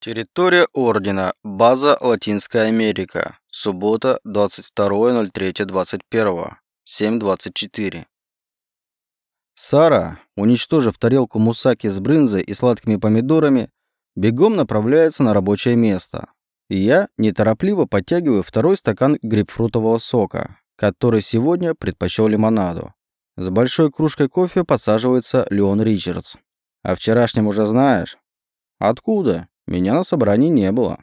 Территория Ордена. База Латинская Америка. Суббота, 22.03.21. 7.24. Сара, уничтожив тарелку мусаки с брынзой и сладкими помидорами, бегом направляется на рабочее место. Я неторопливо подтягиваю второй стакан грейпфрутового сока, который сегодня предпочел лимонаду. С большой кружкой кофе подсаживается Леон Ричардс. «О вчерашнем уже знаешь?» «Откуда?» Меня на собрании не было.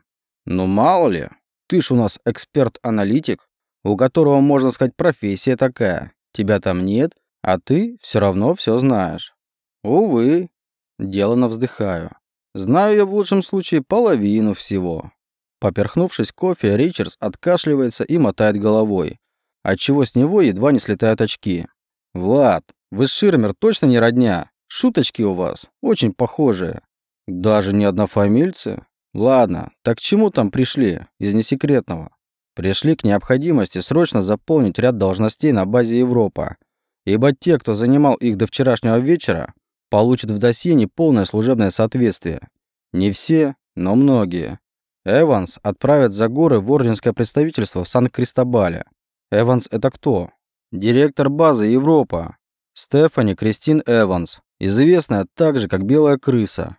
Ну мало ли, ты ж у нас эксперт-аналитик, у которого, можно сказать, профессия такая. Тебя там нет, а ты все равно все знаешь. Увы, делано вздыхаю. Знаю я в лучшем случае половину всего. Поперхнувшись кофе, Ричардс откашливается и мотает головой, отчего с него едва не слетают очки. «Влад, вы с Ширмер точно не родня? Шуточки у вас, очень похожие. Даже не однофамильцы? Ладно, так к чему там пришли, из несекретного? Пришли к необходимости срочно заполнить ряд должностей на базе Европа, ибо те, кто занимал их до вчерашнего вечера, получат в досье неполное служебное соответствие. Не все, но многие. Эванс отправят за горы в орденское представительство в Сан-Кристобале. Эванс это кто? Директор базы Европа. Стефани Кристин Эванс, известная также как Белая крыса.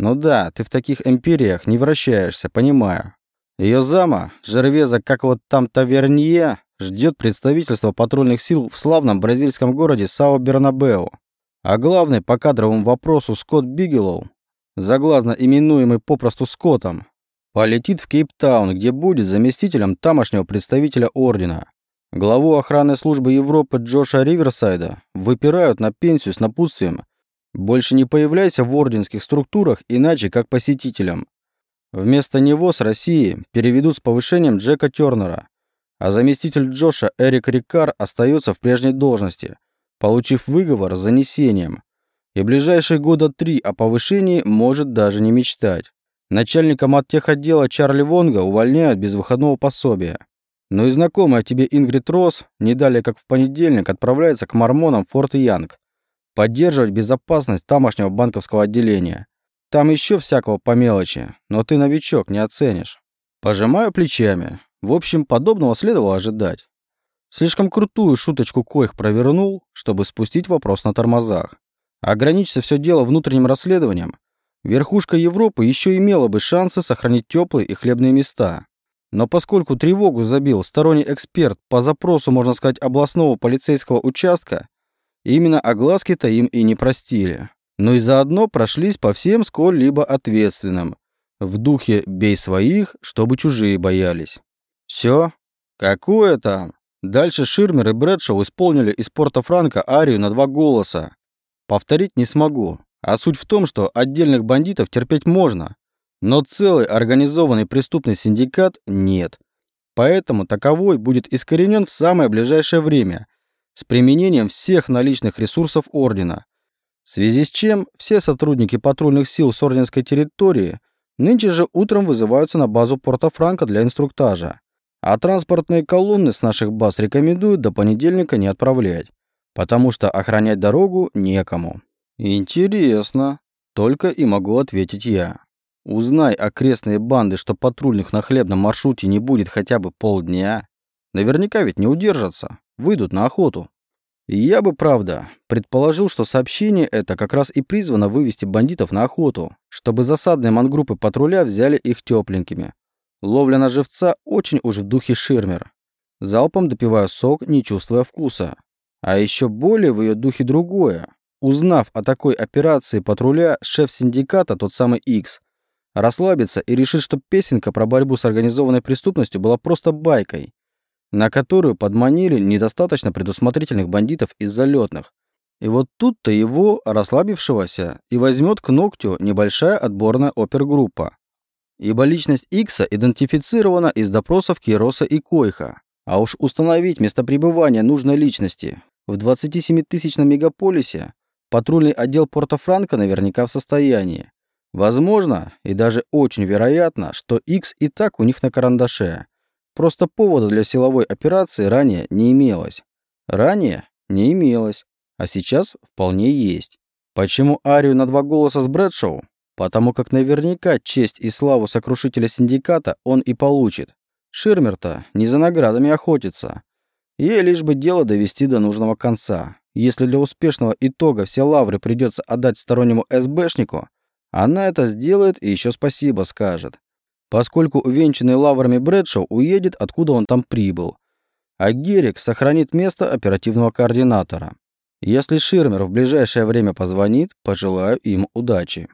Ну да, ты в таких империях не вращаешься, понимаю. Ее зама, Жервеза, как вот там Тавернье, ждет представительство патрульных сил в славном бразильском городе Сао-Бернабеу. А главный по кадровому вопросу Скотт Бигелоу, заглазно именуемый попросту Скоттом, полетит в Кейптаун, где будет заместителем тамошнего представителя Ордена. Главу охранной службы Европы Джоша Риверсайда выпирают на пенсию с напутствием больше не появляйся в орденских структурах иначе как посетителем. Вместо него с России переведут с повышением Джека Тернера, а заместитель Джоша Эрик Рикар остается в прежней должности, получив выговор с занесением. И ближайшие года три о повышении может даже не мечтать. Начальником от отдела Чарли Вонга увольняют без выходного пособия. Но и знакомая тебе Ингрид Росс не далее как в понедельник отправляется к мормонам Форт Янг, поддерживать безопасность тамошнего банковского отделения. Там еще всякого по мелочи, но ты новичок, не оценишь. Пожимаю плечами. В общем, подобного следовало ожидать. Слишком крутую шуточку Коих провернул, чтобы спустить вопрос на тормозах. Ограничься все дело внутренним расследованием, верхушка Европы еще имела бы шансы сохранить теплые и хлебные места. Но поскольку тревогу забил сторонний эксперт по запросу, можно сказать, областного полицейского участка, Именно огласки-то им и не простили. Но и заодно прошлись по всем сколь-либо ответственным. В духе «бей своих, чтобы чужие боялись». Все? Какое там? Дальше Ширмер и Брэдшоу исполнили из Порто-Франко арию на два голоса. Повторить не смогу. А суть в том, что отдельных бандитов терпеть можно, но целый организованный преступный синдикат нет. Поэтому таковой будет искоренен в самое ближайшее время – с применением всех наличных ресурсов Ордена, в связи с чем все сотрудники патрульных сил с орденской территории нынче же утром вызываются на базу Порто-Франко для инструктажа, а транспортные колонны с наших баз рекомендуют до понедельника не отправлять, потому что охранять дорогу некому. Интересно, только и могу ответить я. Узнай окрестные банды, что патрульных на хлебном маршруте не будет хотя бы полдня. Наверняка ведь не удержатся выйдут на охоту. И я бы, правда, предположил, что сообщение это как раз и призвано вывести бандитов на охоту, чтобы засадные мангруппы патруля взяли их тепленькими. Ловля на живца очень уж в духе Ширмер. Залпом допиваю сок, не чувствуя вкуса. А еще более в ее духе другое. Узнав о такой операции патруля, шеф синдиката, тот самый X, расслабится и решит, что песенка про борьбу с организованной преступностью была просто байкой, на которую подманили недостаточно предусмотрительных бандитов из залетных. И вот тут-то его, расслабившегося, и возьмет к ногтю небольшая отборная опергруппа. Ибо личность Икса идентифицирована из допросов Кироса и Койха. А уж установить место пребывания нужной личности в 27-тысячном мегаполисе патрульный отдел Порто-Франко наверняка в состоянии. Возможно, и даже очень вероятно, что Икс и так у них на карандаше. Просто повода для силовой операции ранее не имелось. Ранее не имелось, а сейчас вполне есть. Почему арию на два голоса с Брэдшоу? потому как наверняка честь и славу сокрушителя синдиката он и получит. Ширмер-то не за наградами охотится. Ей лишь бы дело довести до нужного конца. Если для успешного итога все лавры придется отдать стороннему СБшнику, она это сделает и еще спасибо скажет. Поскольку увенчанный лаврами Брэдшоу уедет, откуда он там прибыл. А Герик сохранит место оперативного координатора. Если Ширмер в ближайшее время позвонит, пожелаю им удачи.